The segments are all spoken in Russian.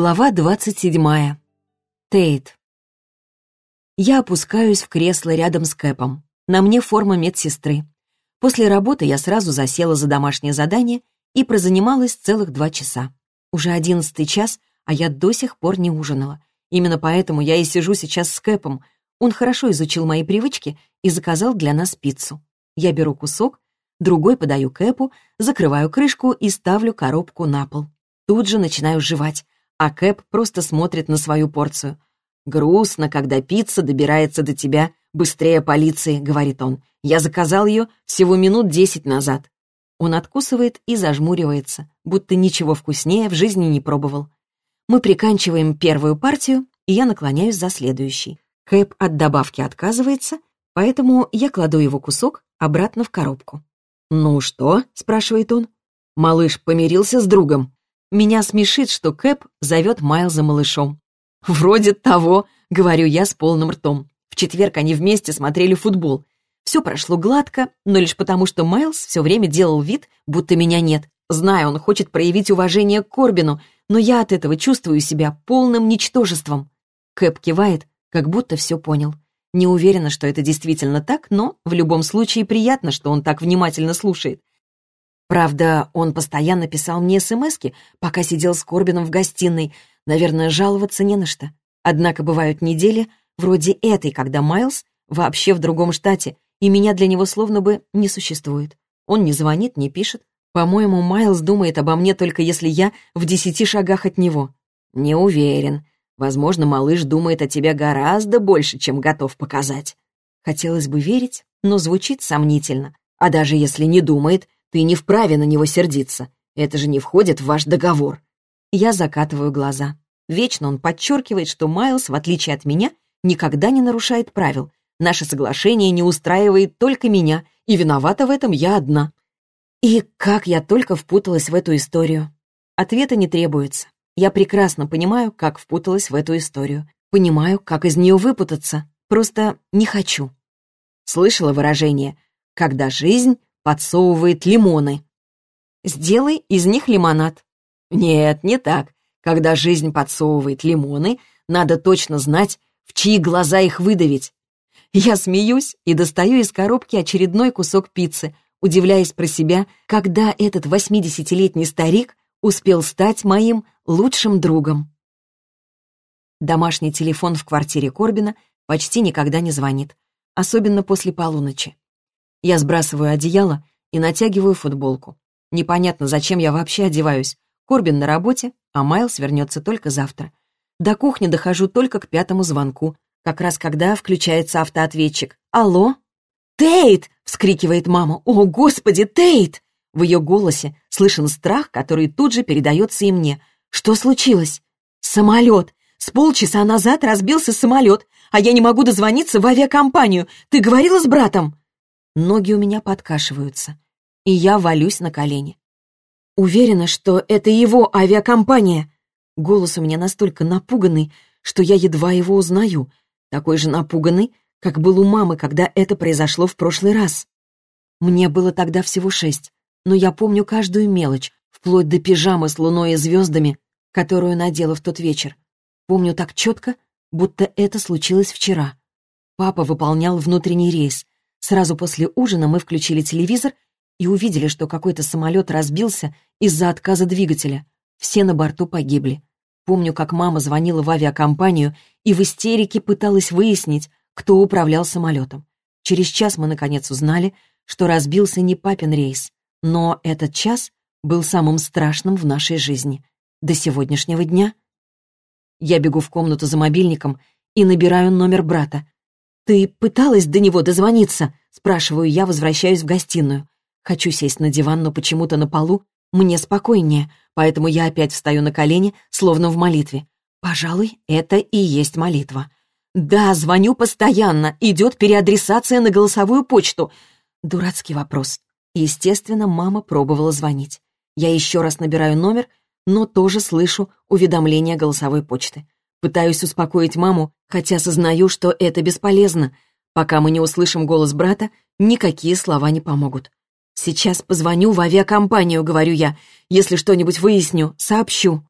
Глава 27. Тейт. Я опускаюсь в кресло рядом с Кэпом. На мне форма медсестры. После работы я сразу засела за домашнее задание и прозанималась целых два часа. Уже одиннадцатый час, а я до сих пор не ужинала. Именно поэтому я и сижу сейчас с Кэпом. Он хорошо изучил мои привычки и заказал для нас пиццу. Я беру кусок, другой подаю Кэпу, закрываю крышку и ставлю коробку на пол. Тут же начинаю жевать а Кэп просто смотрит на свою порцию. «Грустно, когда пицца добирается до тебя быстрее полиции», — говорит он. «Я заказал ее всего минут десять назад». Он откусывает и зажмуривается, будто ничего вкуснее в жизни не пробовал. Мы приканчиваем первую партию, и я наклоняюсь за следующей. Кэп от добавки отказывается, поэтому я кладу его кусок обратно в коробку. «Ну что?» — спрашивает он. «Малыш помирился с другом?» Меня смешит, что Кэп зовет Майлза малышом. «Вроде того», — говорю я с полным ртом. В четверг они вместе смотрели футбол. Все прошло гладко, но лишь потому, что Майлз все время делал вид, будто меня нет. Знаю, он хочет проявить уважение к Корбину, но я от этого чувствую себя полным ничтожеством. Кэп кивает, как будто все понял. Не уверена, что это действительно так, но в любом случае приятно, что он так внимательно слушает. Правда, он постоянно писал мне смски, пока сидел с Корбином в гостиной. Наверное, жаловаться не на что. Однако бывают недели, вроде этой, когда Майлз вообще в другом штате, и меня для него словно бы не существует. Он не звонит, не пишет. По-моему, Майлз думает обо мне только если я в десяти шагах от него. Не уверен. Возможно, малыш думает о тебе гораздо больше, чем готов показать. Хотелось бы верить, но звучит сомнительно. А даже если не думает, ты не вправе на него сердиться. Это же не входит в ваш договор. Я закатываю глаза. Вечно он подчеркивает, что Майлз, в отличие от меня, никогда не нарушает правил. Наше соглашение не устраивает только меня, и виновата в этом я одна. И как я только впуталась в эту историю. Ответа не требуется. Я прекрасно понимаю, как впуталась в эту историю. Понимаю, как из нее выпутаться. Просто не хочу. Слышала выражение «когда жизнь подсовывает лимоны. Сделай из них лимонад. Нет, не так. Когда жизнь подсовывает лимоны, надо точно знать, в чьи глаза их выдавить. Я смеюсь и достаю из коробки очередной кусок пиццы, удивляясь про себя, когда этот восьмидесятилетний старик успел стать моим лучшим другом. Домашний телефон в квартире Корбина почти никогда не звонит, особенно после полуночи. Я сбрасываю одеяло и натягиваю футболку. Непонятно, зачем я вообще одеваюсь. Корбин на работе, а Майлз вернется только завтра. До кухни дохожу только к пятому звонку, как раз когда включается автоответчик. «Алло?» «Тейт!» — вскрикивает мама. «О, господи, Тейт!» В ее голосе слышен страх, который тут же передается и мне. «Что случилось?» «Самолет! С полчаса назад разбился самолет, а я не могу дозвониться в авиакомпанию. Ты говорила с братом?» Ноги у меня подкашиваются, и я валюсь на колени. Уверена, что это его авиакомпания. Голос у меня настолько напуганный, что я едва его узнаю, такой же напуганный, как был у мамы, когда это произошло в прошлый раз. Мне было тогда всего шесть, но я помню каждую мелочь, вплоть до пижамы с луной и звездами, которую надела в тот вечер. Помню так четко, будто это случилось вчера. Папа выполнял внутренний рейс, Сразу после ужина мы включили телевизор и увидели, что какой-то самолет разбился из-за отказа двигателя. Все на борту погибли. Помню, как мама звонила в авиакомпанию и в истерике пыталась выяснить, кто управлял самолетом. Через час мы, наконец, узнали, что разбился не папин рейс, но этот час был самым страшным в нашей жизни. До сегодняшнего дня. Я бегу в комнату за мобильником и набираю номер брата. «Ты пыталась до него дозвониться?» — спрашиваю я, возвращаюсь в гостиную. Хочу сесть на диван, но почему-то на полу мне спокойнее, поэтому я опять встаю на колени, словно в молитве. Пожалуй, это и есть молитва. «Да, звоню постоянно. Идет переадресация на голосовую почту». Дурацкий вопрос. Естественно, мама пробовала звонить. Я еще раз набираю номер, но тоже слышу уведомление голосовой почты. Пытаюсь успокоить маму, хотя сознаю, что это бесполезно. Пока мы не услышим голос брата, никакие слова не помогут. «Сейчас позвоню в авиакомпанию», — говорю я. «Если что-нибудь выясню, сообщу».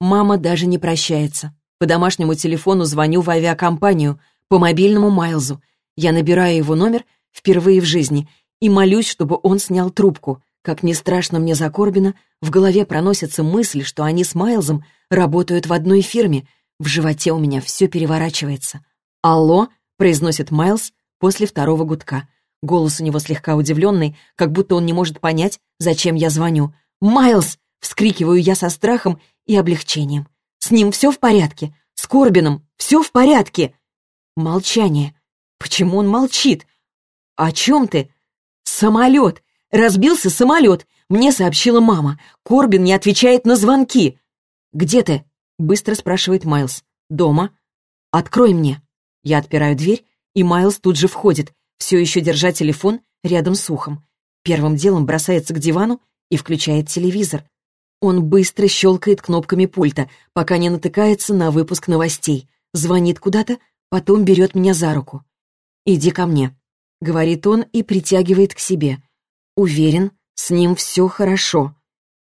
Мама даже не прощается. По домашнему телефону звоню в авиакомпанию, по мобильному Майлзу. Я набираю его номер впервые в жизни и молюсь, чтобы он снял трубку. Как ни страшно мне за Корбина, в голове проносится мысль, что они с Майлзом работают в одной фирме. В животе у меня все переворачивается. «Алло?» — произносит Майлз после второго гудка. Голос у него слегка удивленный, как будто он не может понять, зачем я звоню. «Майлз!» — вскрикиваю я со страхом и облегчением. «С ним все в порядке? С Корбином все в порядке?» Молчание. Почему он молчит? «О чем ты?» «Самолет! Разбился самолет! Мне сообщила мама. Корбин не отвечает на звонки!» «Где ты?» — быстро спрашивает Майлз. «Дома?» «Открой мне!» Я отпираю дверь, и Майлз тут же входит, все еще держа телефон рядом с ухом. Первым делом бросается к дивану и включает телевизор. Он быстро щелкает кнопками пульта, пока не натыкается на выпуск новостей. Звонит куда-то, потом берет меня за руку. «Иди ко мне», — говорит он и притягивает к себе. Уверен, с ним все хорошо.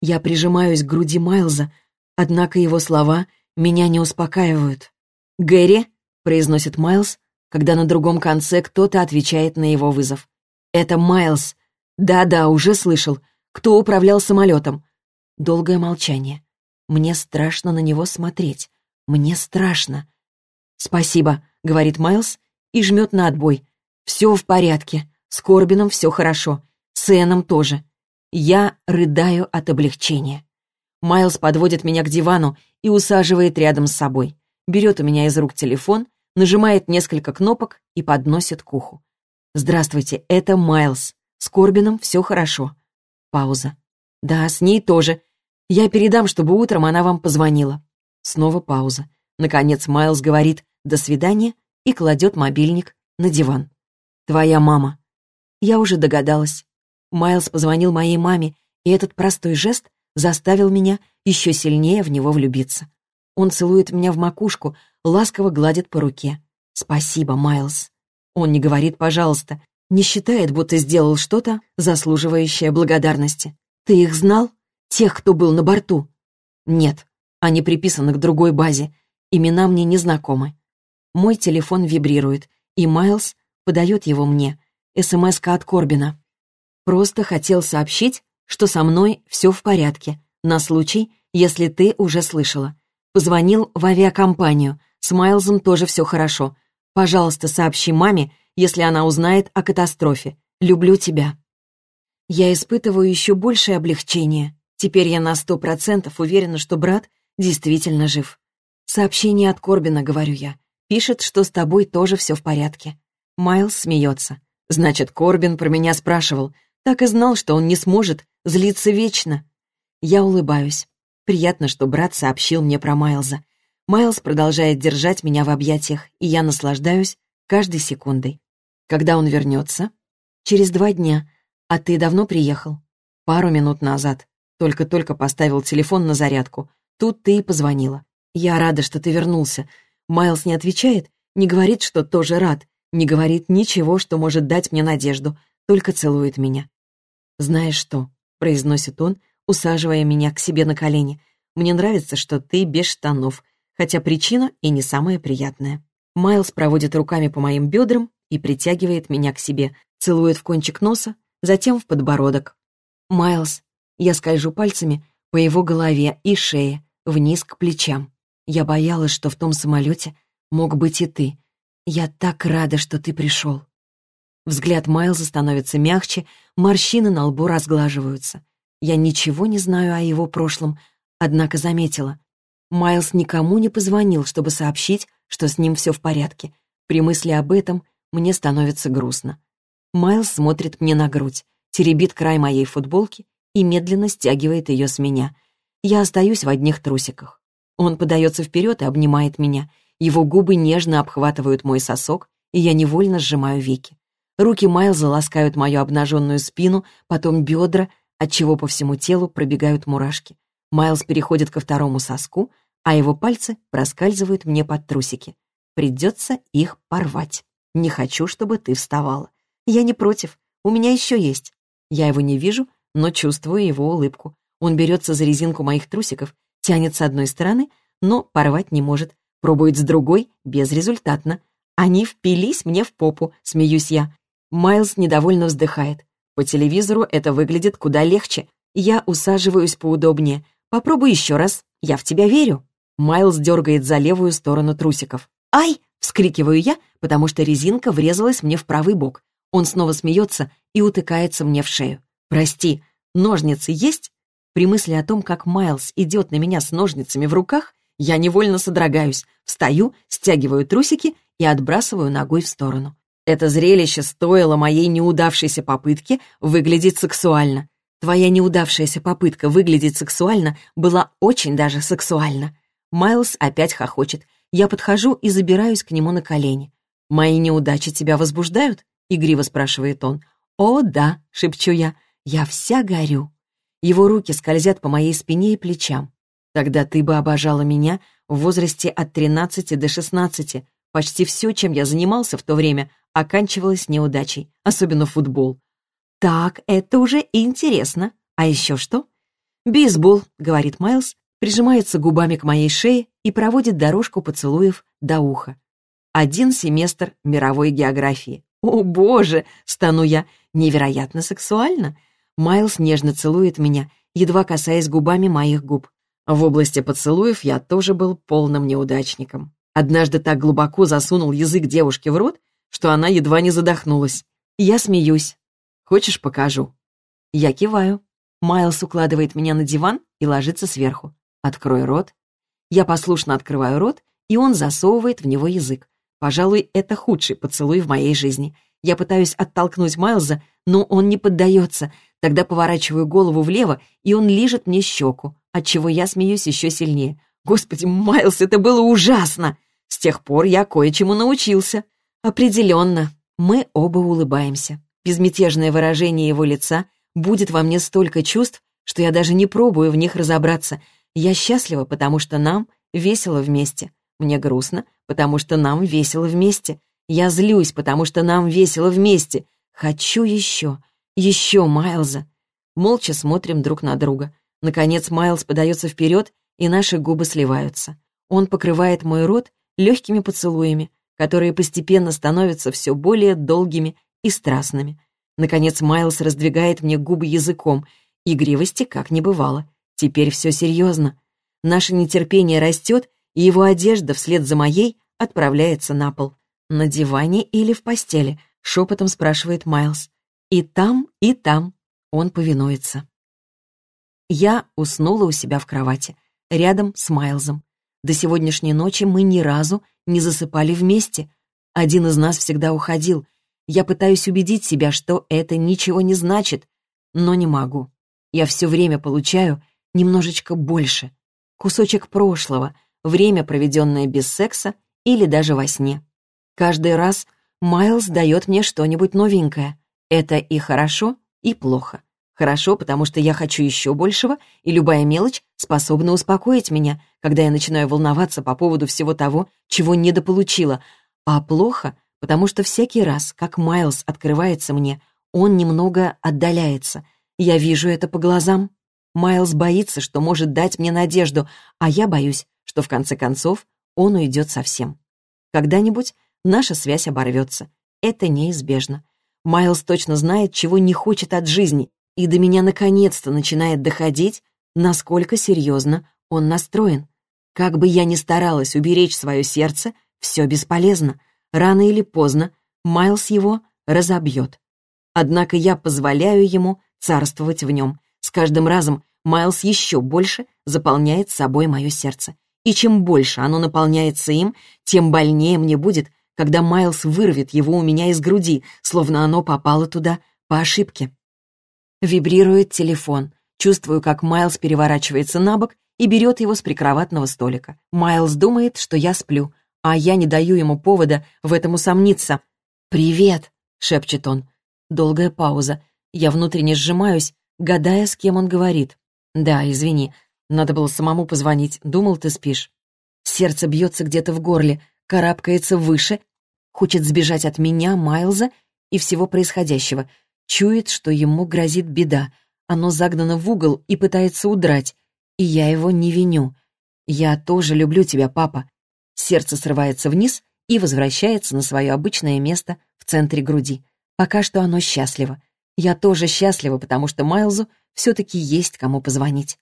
Я прижимаюсь к груди Майлза, однако его слова меня не успокаивают. «Гэри», — произносит Майлз, когда на другом конце кто-то отвечает на его вызов. «Это Майлз. Да-да, уже слышал. Кто управлял самолетом?» Долгое молчание. Мне страшно на него смотреть. Мне страшно. «Спасибо», — говорит Майлз и жмет на отбой. «Все в порядке. С Корбином все хорошо. С Эном тоже. Я рыдаю от облегчения». Майлз подводит меня к дивану и усаживает рядом с собой. Берет у меня из рук телефон нажимает несколько кнопок и подносит к уху. «Здравствуйте, это Майлз. С Корбином все хорошо». Пауза. «Да, с ней тоже. Я передам, чтобы утром она вам позвонила». Снова пауза. Наконец Майлз говорит «до свидания» и кладет мобильник на диван. «Твоя мама». Я уже догадалась. Майлз позвонил моей маме, и этот простой жест заставил меня еще сильнее в него влюбиться. Он целует меня в макушку, ласково гладит по руке. «Спасибо, Майлз». Он не говорит «пожалуйста», не считает, будто сделал что-то, заслуживающее благодарности. «Ты их знал? Тех, кто был на борту?» «Нет, они приписаны к другой базе. Имена мне не знакомы». Мой телефон вибрирует, и Майлз подает его мне. смс от Корбина. «Просто хотел сообщить, что со мной все в порядке, на случай, если ты уже слышала. Позвонил в авиакомпанию. С Майлзом тоже все хорошо. Пожалуйста, сообщи маме, если она узнает о катастрофе. Люблю тебя. Я испытываю еще большее облегчение. Теперь я на сто процентов уверена, что брат действительно жив. Сообщение от Корбина, говорю я. Пишет, что с тобой тоже все в порядке. Майлз смеется. Значит, Корбин про меня спрашивал. Так и знал, что он не сможет злиться вечно. Я улыбаюсь. Приятно, что брат сообщил мне про Майлза. Майлз продолжает держать меня в объятиях, и я наслаждаюсь каждой секундой. Когда он вернется? Через два дня. А ты давно приехал? Пару минут назад. Только-только поставил телефон на зарядку. Тут ты и позвонила. Я рада, что ты вернулся. Майлз не отвечает, не говорит, что тоже рад, не говорит ничего, что может дать мне надежду, только целует меня. «Знаешь что?» — произносит он, усаживая меня к себе на колени. «Мне нравится, что ты без штанов, хотя причина и не самая приятная». Майлз проводит руками по моим бедрам и притягивает меня к себе, целует в кончик носа, затем в подбородок. «Майлз». Я скольжу пальцами по его голове и шее, вниз к плечам. Я боялась, что в том самолете мог быть и ты. Я так рада, что ты пришел. Взгляд Майлза становится мягче, морщины на лбу разглаживаются. Я ничего не знаю о его прошлом, однако заметила. Майлз никому не позвонил, чтобы сообщить, что с ним все в порядке. При мысли об этом мне становится грустно. Майлз смотрит мне на грудь, теребит край моей футболки и медленно стягивает ее с меня. Я остаюсь в одних трусиках. Он подается вперед и обнимает меня. Его губы нежно обхватывают мой сосок, и я невольно сжимаю веки. Руки Майлза ласкают мою обнаженную спину, потом бедра, отчего по всему телу пробегают мурашки. Майлз переходит ко второму соску, а его пальцы проскальзывают мне под трусики. Придется их порвать. Не хочу, чтобы ты вставала. Я не против. У меня еще есть. Я его не вижу, но чувствую его улыбку. Он берется за резинку моих трусиков, Тянет с одной стороны, но порвать не может. Пробует с другой, безрезультатно. Они впились мне в попу, смеюсь я. Майлз недовольно вздыхает. По телевизору это выглядит куда легче. Я усаживаюсь поудобнее. Попробуй еще раз. Я в тебя верю. Майлз дергает за левую сторону трусиков. «Ай!» — вскрикиваю я, потому что резинка врезалась мне в правый бок. Он снова смеется и утыкается мне в шею. «Прости, ножницы есть?» При мысли о том, как Майлз идет на меня с ножницами в руках, я невольно содрогаюсь, встаю, стягиваю трусики и отбрасываю ногой в сторону. Это зрелище стоило моей неудавшейся попытке выглядеть сексуально. Твоя неудавшаяся попытка выглядеть сексуально была очень даже сексуальна. Майлз опять хохочет. Я подхожу и забираюсь к нему на колени. «Мои неудачи тебя возбуждают?» — игриво спрашивает он. «О, да», — шепчу я, — «я вся горю». Его руки скользят по моей спине и плечам. «Тогда ты бы обожала меня в возрасте от 13 до 16. Почти все, чем я занимался в то время, оканчивалось неудачей, особенно футбол. «Так, это уже интересно. А еще что?» «Бейсбол», — говорит Майлз, прижимается губами к моей шее и проводит дорожку поцелуев до уха. Один семестр мировой географии. «О, боже!» — стану я. «Невероятно сексуально!» Майлз нежно целует меня, едва касаясь губами моих губ. В области поцелуев я тоже был полным неудачником. Однажды так глубоко засунул язык девушке в рот, что она едва не задохнулась. Я смеюсь. «Хочешь, покажу?» Я киваю. Майлз укладывает меня на диван и ложится сверху. «Открой рот». Я послушно открываю рот, и он засовывает в него язык. Пожалуй, это худший поцелуй в моей жизни. Я пытаюсь оттолкнуть Майлза, но он не поддается. Тогда поворачиваю голову влево, и он лижет мне щеку, отчего я смеюсь еще сильнее. Господи, Майлз, это было ужасно! С тех пор я кое-чему научился. Определенно, мы оба улыбаемся. Безмятежное выражение его лица будет во мне столько чувств, что я даже не пробую в них разобраться. Я счастлива, потому что нам весело вместе. Мне грустно, потому что нам весело вместе. Я злюсь, потому что нам весело вместе. Хочу еще, еще Майлза. Молча смотрим друг на друга. Наконец Майлз подается вперед, и наши губы сливаются. Он покрывает мой рот легкими поцелуями, которые постепенно становятся все более долгими и страстными. Наконец Майлз раздвигает мне губы языком. Игривости как не бывало. Теперь все серьезно. Наше нетерпение растет, и его одежда вслед за моей отправляется на пол. «На диване или в постели?» — шепотом спрашивает Майлз. «И там, и там». Он повинуется. Я уснула у себя в кровати, рядом с Майлзом. До сегодняшней ночи мы ни разу не засыпали вместе. Один из нас всегда уходил, я пытаюсь убедить себя, что это ничего не значит, но не могу. Я все время получаю немножечко больше. Кусочек прошлого, время, проведенное без секса или даже во сне. Каждый раз Майлз дает мне что-нибудь новенькое. Это и хорошо, и плохо. Хорошо, потому что я хочу еще большего, и любая мелочь способна успокоить меня, когда я начинаю волноваться по поводу всего того, чего недополучила. А плохо, потому что всякий раз, как Майлз открывается мне, он немного отдаляется. Я вижу это по глазам. Майлз боится, что может дать мне надежду, а я боюсь, что в конце концов он уйдет совсем. Когда-нибудь наша связь оборвется. Это неизбежно. Майлз точно знает, чего не хочет от жизни, и до меня наконец-то начинает доходить, насколько серьезно он настроен. Как бы я ни старалась уберечь свое сердце, все бесполезно. Рано или поздно Майлз его разобьет. Однако я позволяю ему царствовать в нем. С каждым разом Майлз еще больше заполняет собой мое сердце. И чем больше оно наполняется им, тем больнее мне будет, когда Майлз вырвет его у меня из груди, словно оно попало туда по ошибке. Вибрирует телефон. Чувствую, как Майлз переворачивается на бок и берет его с прикроватного столика. Майлз думает, что я сплю, а я не даю ему повода в этом усомниться. «Привет!» — шепчет он. Долгая пауза. Я внутренне сжимаюсь, гадая, с кем он говорит. «Да, извини, надо было самому позвонить. Думал, ты спишь». Сердце бьется где-то в горле, карабкается выше, хочет сбежать от меня, Майлза и всего происходящего. Чует, что ему грозит беда. Оно загнано в угол и пытается удрать. И я его не виню. Я тоже люблю тебя, папа. Сердце срывается вниз и возвращается на свое обычное место в центре груди. Пока что оно счастливо. Я тоже счастлива, потому что Майлзу все-таки есть кому позвонить.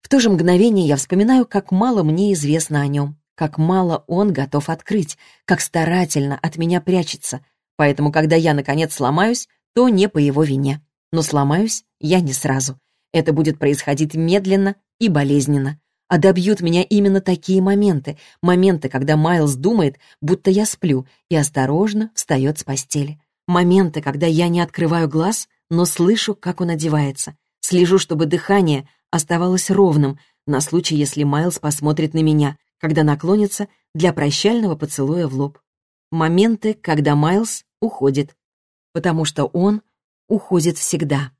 В то же мгновение я вспоминаю, как мало мне известно о нем, как мало он готов открыть, как старательно от меня прячется. Поэтому, когда я, наконец, сломаюсь, то не по его вине. Но сломаюсь я не сразу. Это будет происходить медленно и болезненно. А добьют меня именно такие моменты, моменты, когда Майлз думает, будто я сплю, и осторожно встает с постели. Моменты, когда я не открываю глаз, но слышу, как он одевается. Слежу, чтобы дыхание оставалось ровным на случай, если Майлз посмотрит на меня, когда наклонится для прощального поцелуя в лоб. Моменты, когда Майлз уходит. Потому что он уходит всегда.